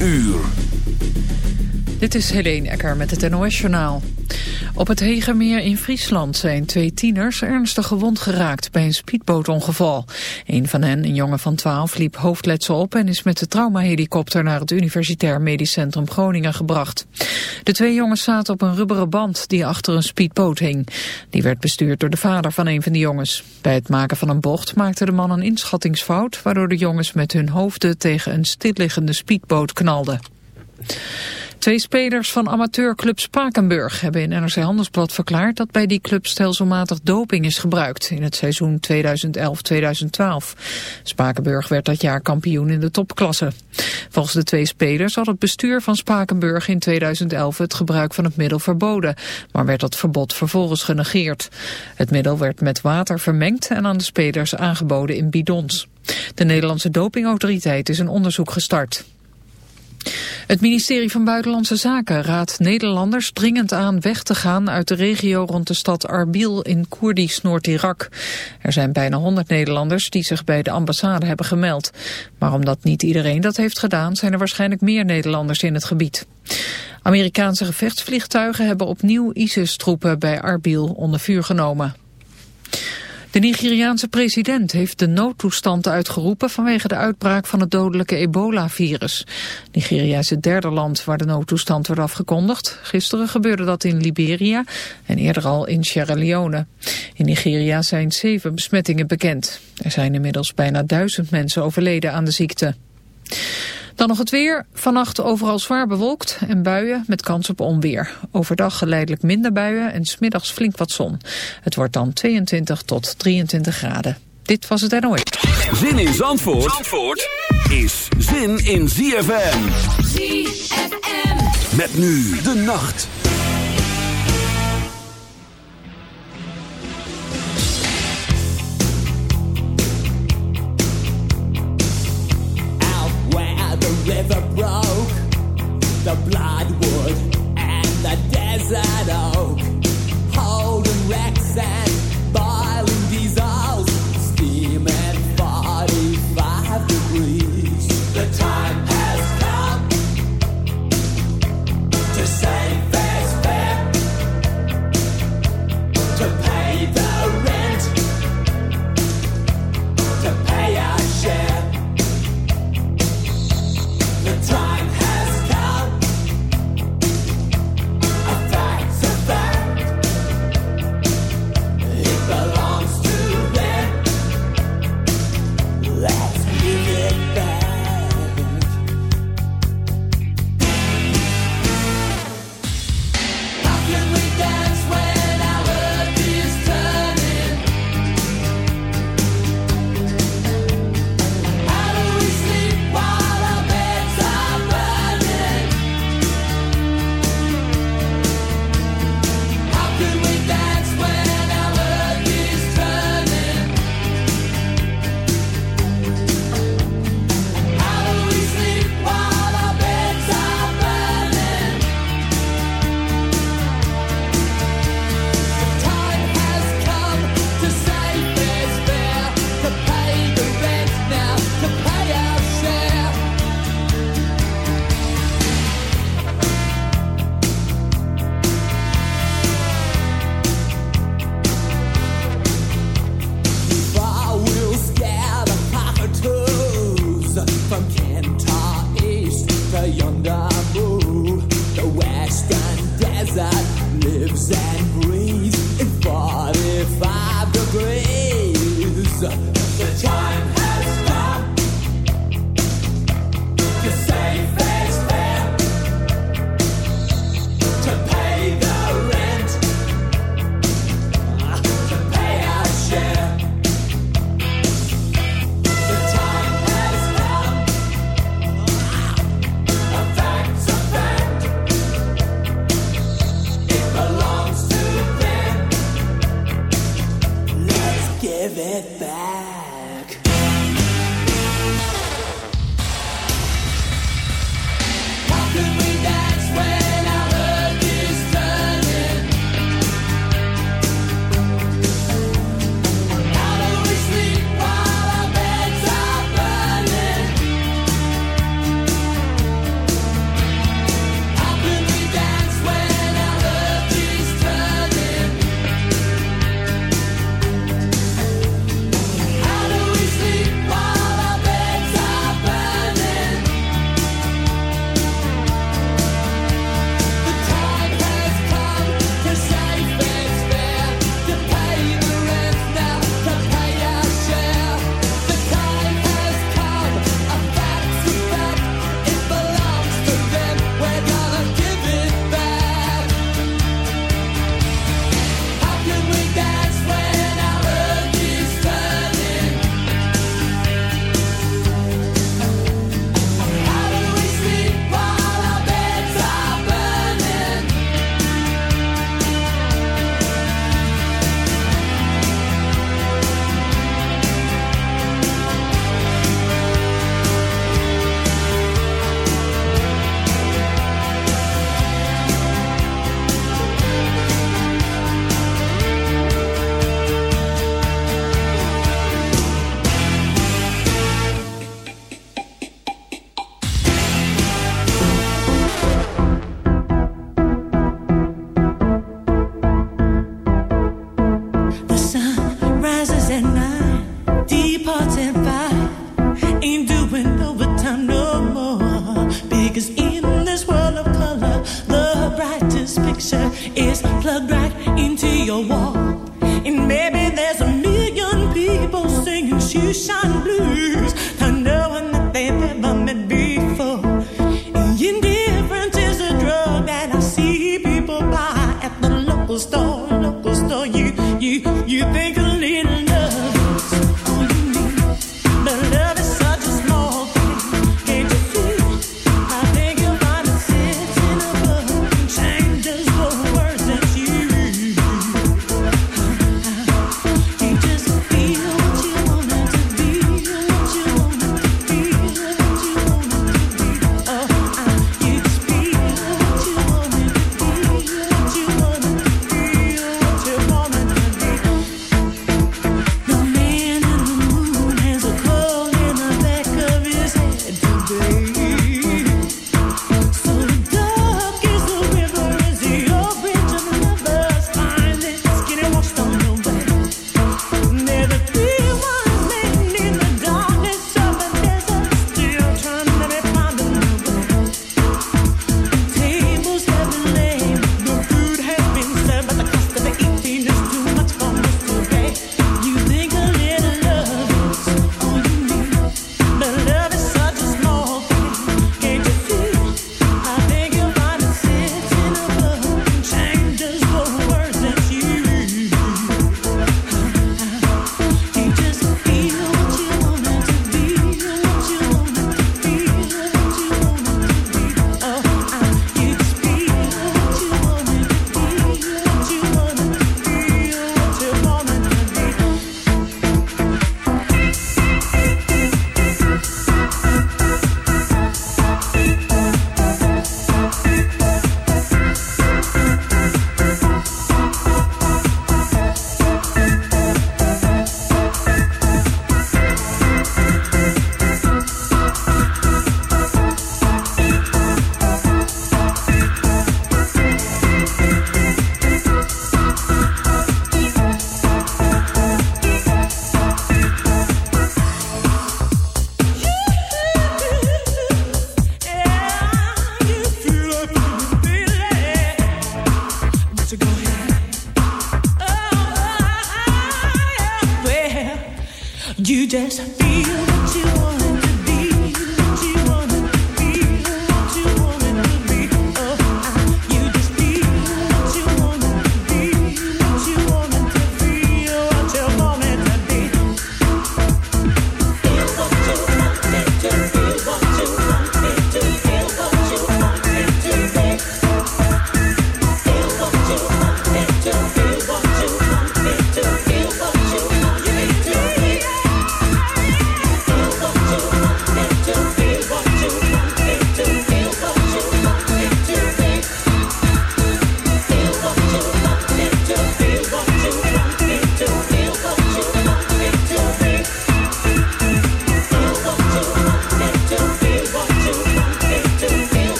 uur. Dit is Helene Ecker met het NOS-journaal. Op het Hegermeer in Friesland zijn twee tieners ernstig gewond geraakt bij een speedbootongeval. Een van hen, een jongen van 12, liep hoofdletsel op en is met de traumahelikopter naar het Universitair Medisch Centrum Groningen gebracht. De twee jongens zaten op een rubberen band die achter een speedboot hing. Die werd bestuurd door de vader van een van de jongens. Bij het maken van een bocht maakte de man een inschattingsfout, waardoor de jongens met hun hoofden tegen een stilliggende speedboot knalden. Twee spelers van amateurclub Spakenburg hebben in NRC Handelsblad verklaard dat bij die club stelselmatig doping is gebruikt in het seizoen 2011-2012. Spakenburg werd dat jaar kampioen in de topklasse. Volgens de twee spelers had het bestuur van Spakenburg in 2011 het gebruik van het middel verboden, maar werd dat verbod vervolgens genegeerd. Het middel werd met water vermengd en aan de spelers aangeboden in bidons. De Nederlandse dopingautoriteit is een onderzoek gestart. Het ministerie van Buitenlandse Zaken raadt Nederlanders dringend aan weg te gaan uit de regio rond de stad Arbil in Koerdisch Noord-Irak. Er zijn bijna 100 Nederlanders die zich bij de ambassade hebben gemeld. Maar omdat niet iedereen dat heeft gedaan zijn er waarschijnlijk meer Nederlanders in het gebied. Amerikaanse gevechtsvliegtuigen hebben opnieuw ISIS-troepen bij Arbil onder vuur genomen. De Nigeriaanse president heeft de noodtoestand uitgeroepen vanwege de uitbraak van het dodelijke ebola-virus. Nigeria is het derde land waar de noodtoestand wordt afgekondigd. Gisteren gebeurde dat in Liberia en eerder al in Sierra Leone. In Nigeria zijn zeven besmettingen bekend. Er zijn inmiddels bijna duizend mensen overleden aan de ziekte. Dan nog het weer. Vannacht overal zwaar bewolkt en buien met kans op onweer. Overdag geleidelijk minder buien en smiddags flink wat zon. Het wordt dan 22 tot 23 graden. Dit was het NOE. Zin in Zandvoort, Zandvoort is zin in ZFM. ZFM. Met nu de nacht. River broke,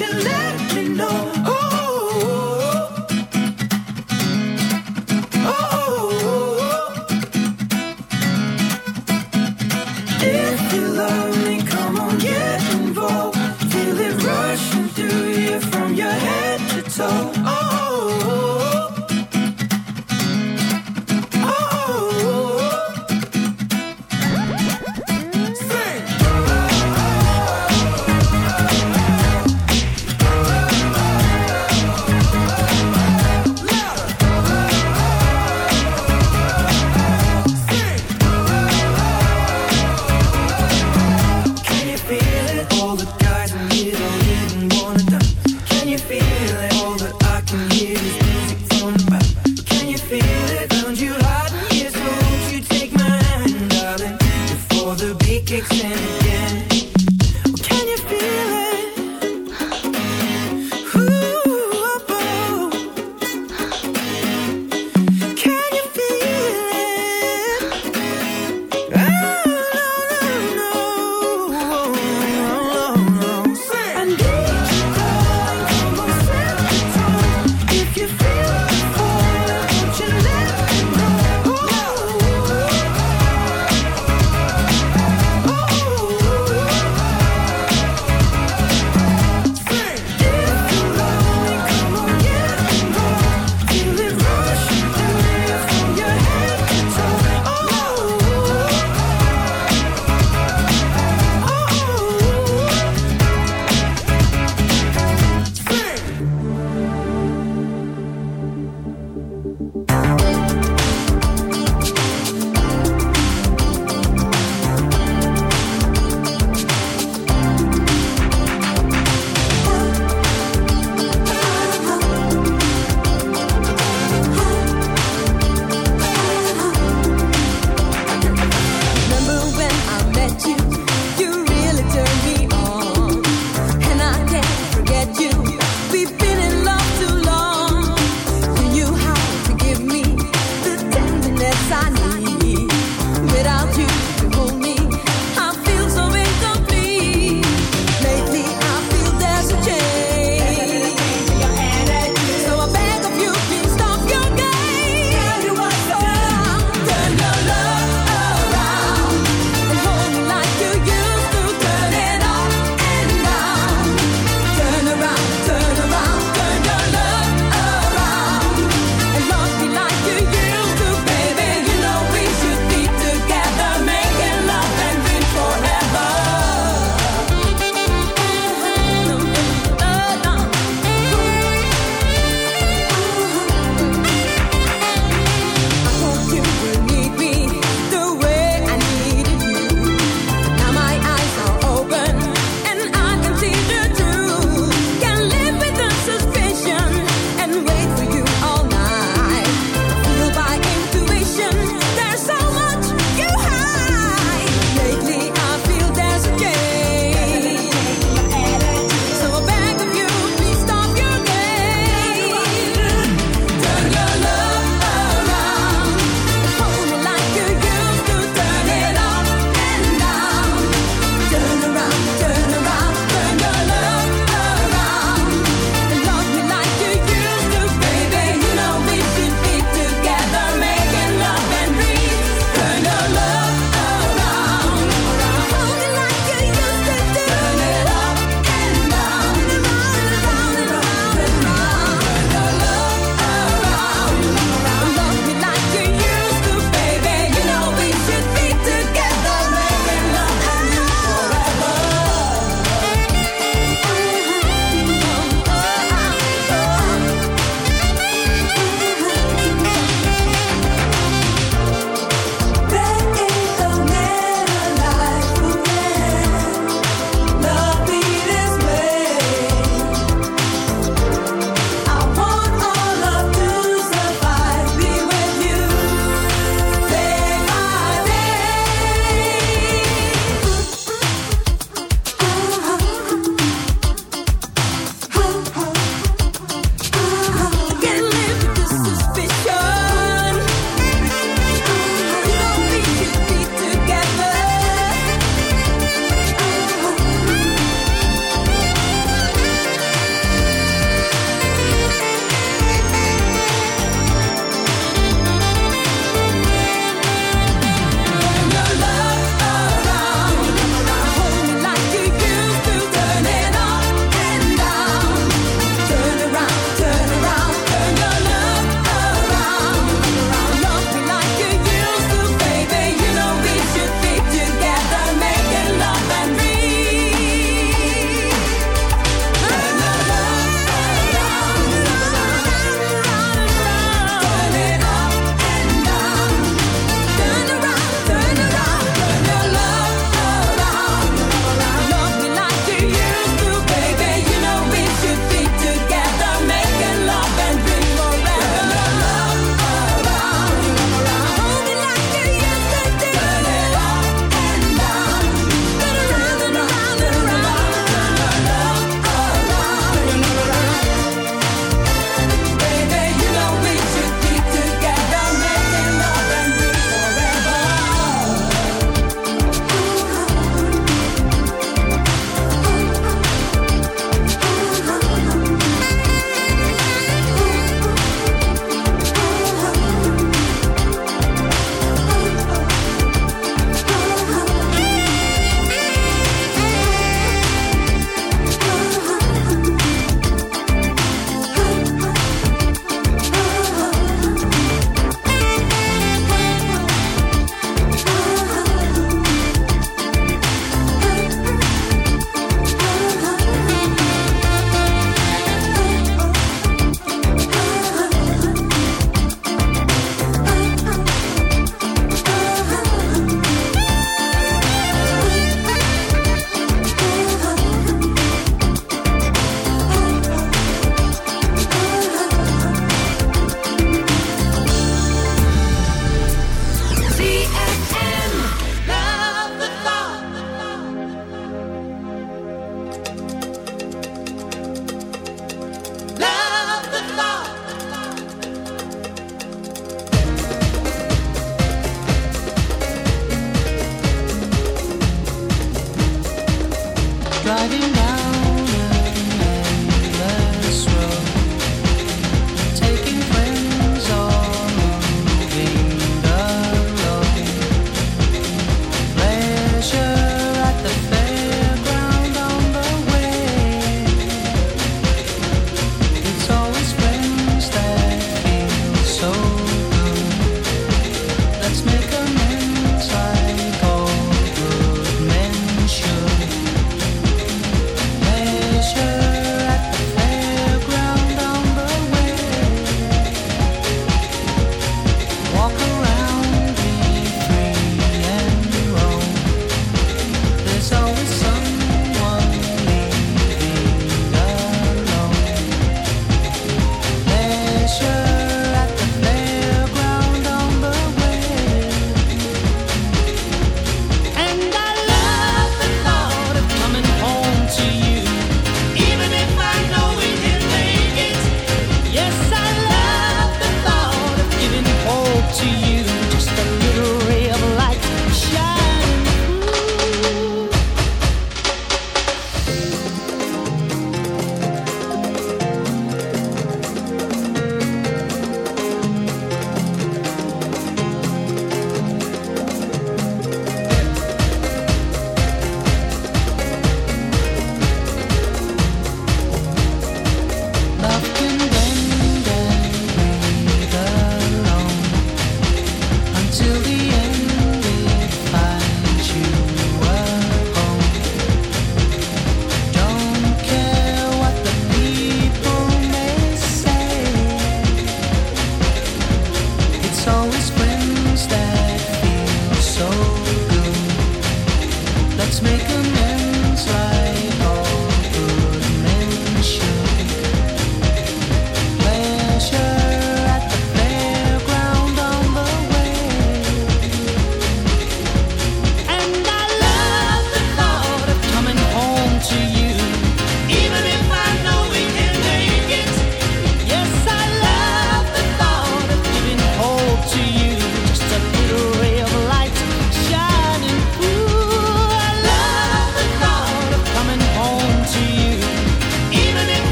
you let me know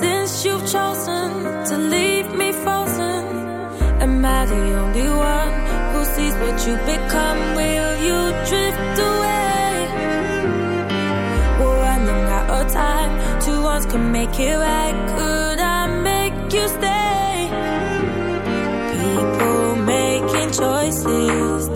since you've chosen to leave me frozen. Am I the only one who sees what you become? Will you drift away? We're running out of time. Can make it right. Could I make you stay? People making choices.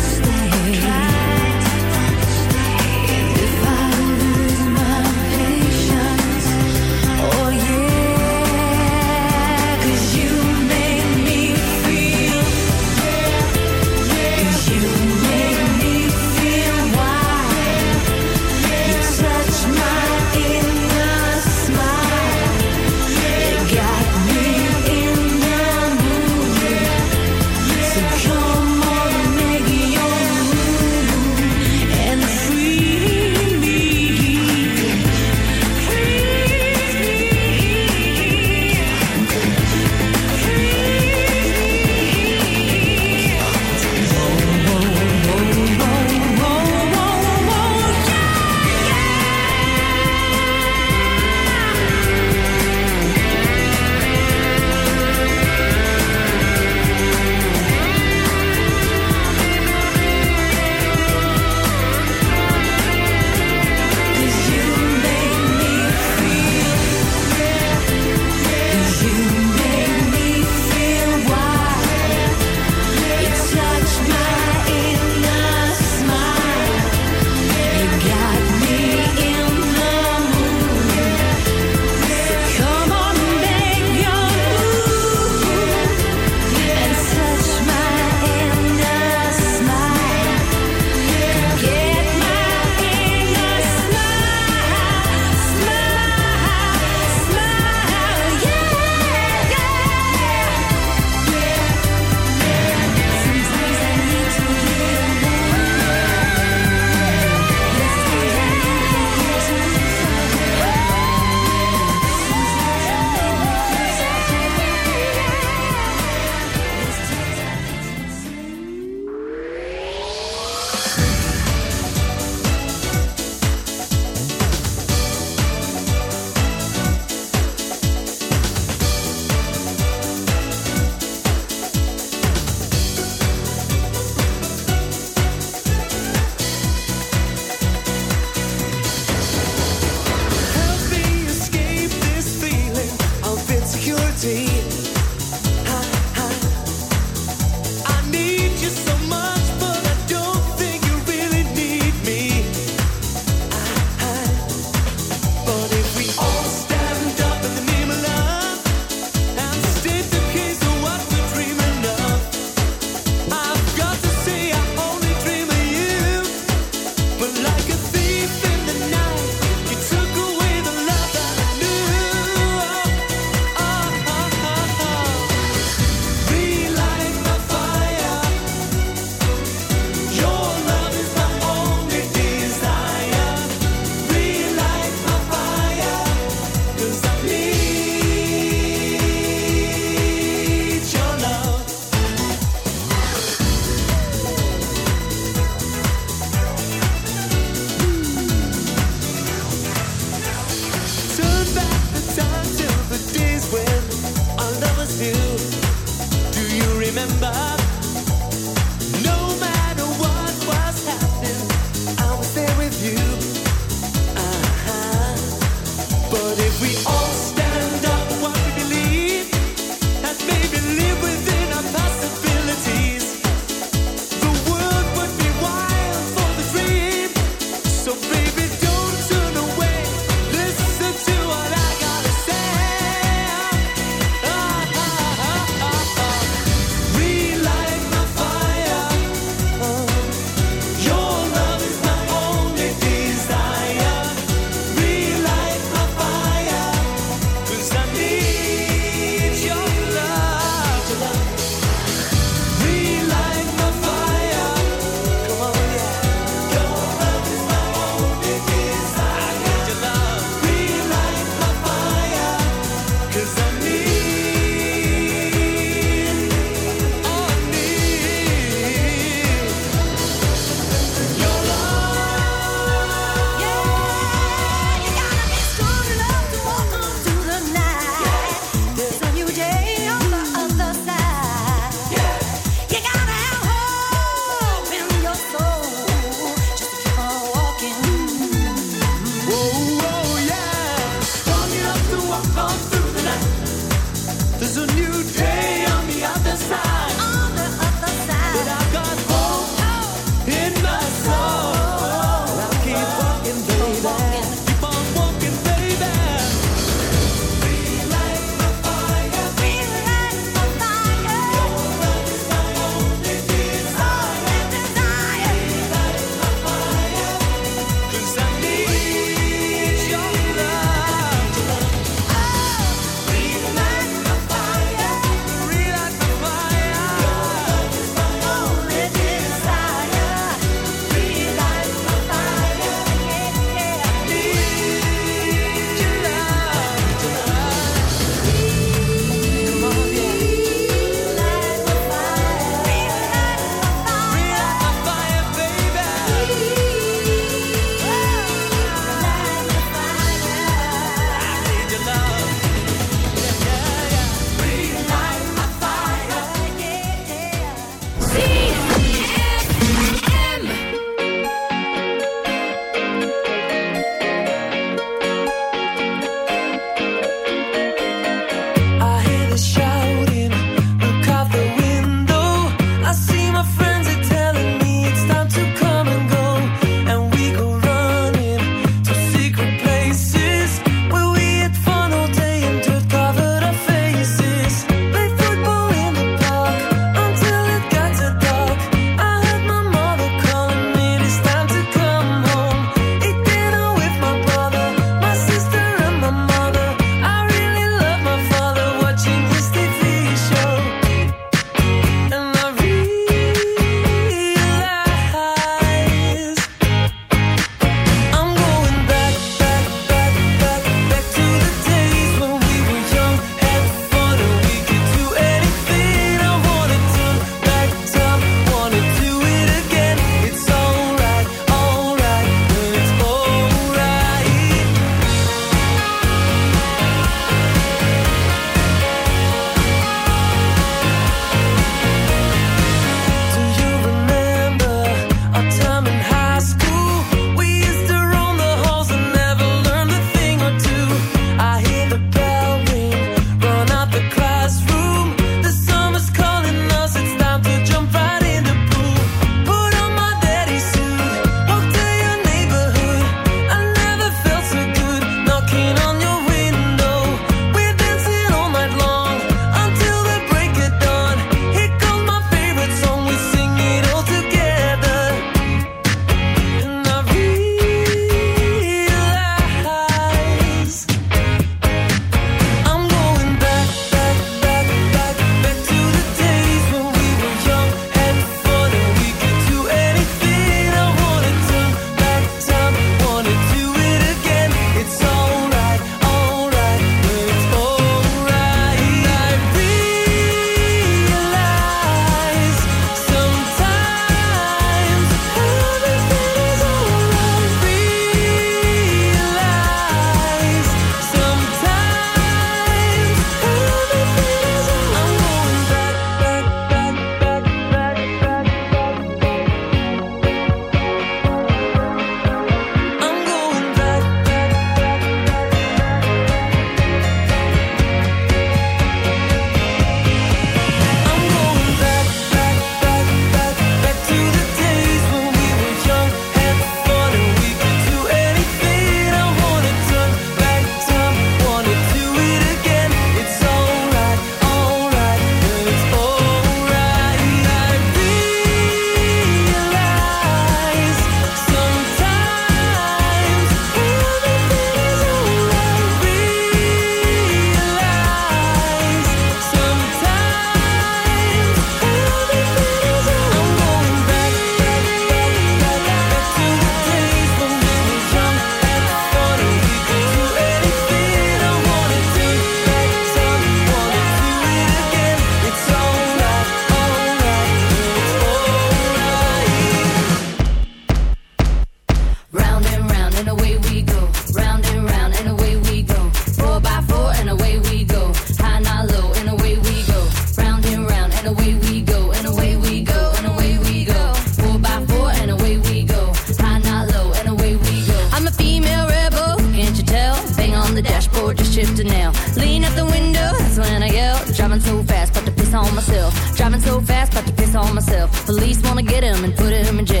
Myself. Police wanna get him and put him in jail.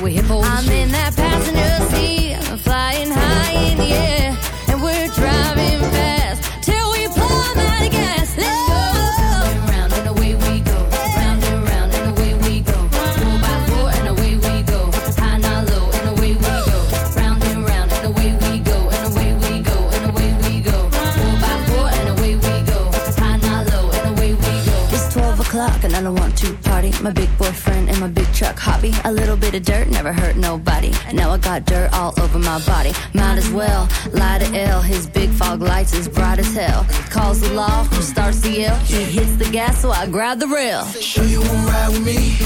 So we hit hold. I'm in that passenger seat, I'm flying high in the air, and we're driving fast till we plumb out of gas. Let's go. Round and away we go. Round and round and away we go. Four by four and away we go. High, not low, and away we go. Round and round and away we go. And away we go. And away we go. Four by four and away we go. High, not low, and away we go. It's 12 o'clock and I don't want to party. My big boyfriend and my big truck hobby. A little bit of dirt never hurt nobody. Now I got dirt all over my body. Might as well lie to L. His big fog lights is bright as hell. Calls the law, starts the yell. He hits the gas, so I grab the rail. Sure you won't ride with me?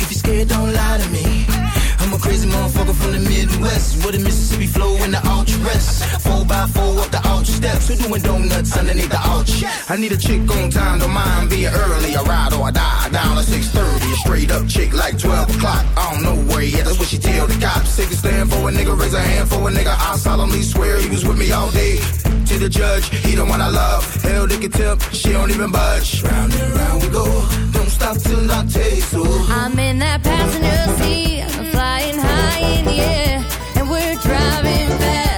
If you're scared, don't lie to me. I'm a crazy motherfucker from the Midwest with a Mississippi flow in the arch rest. Four by four up the arch steps. Who doing donuts underneath the arch? I need a chick on time, don't mind being early. I ride or I die down at 6:30. A straight up chick like 12 o'clock. I don't know where he at. That's what she tell the cops. Take a stand for a nigga, raise a hand for a nigga. I solemnly swear he was with me all day. To the judge, he the one I love. Hell, they can tip, she don't even budge. Round and round we go. Don't stop till I taste so. I'm in that passenger seat, flying high in the air, and we're driving fast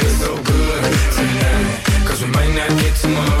tomorrow.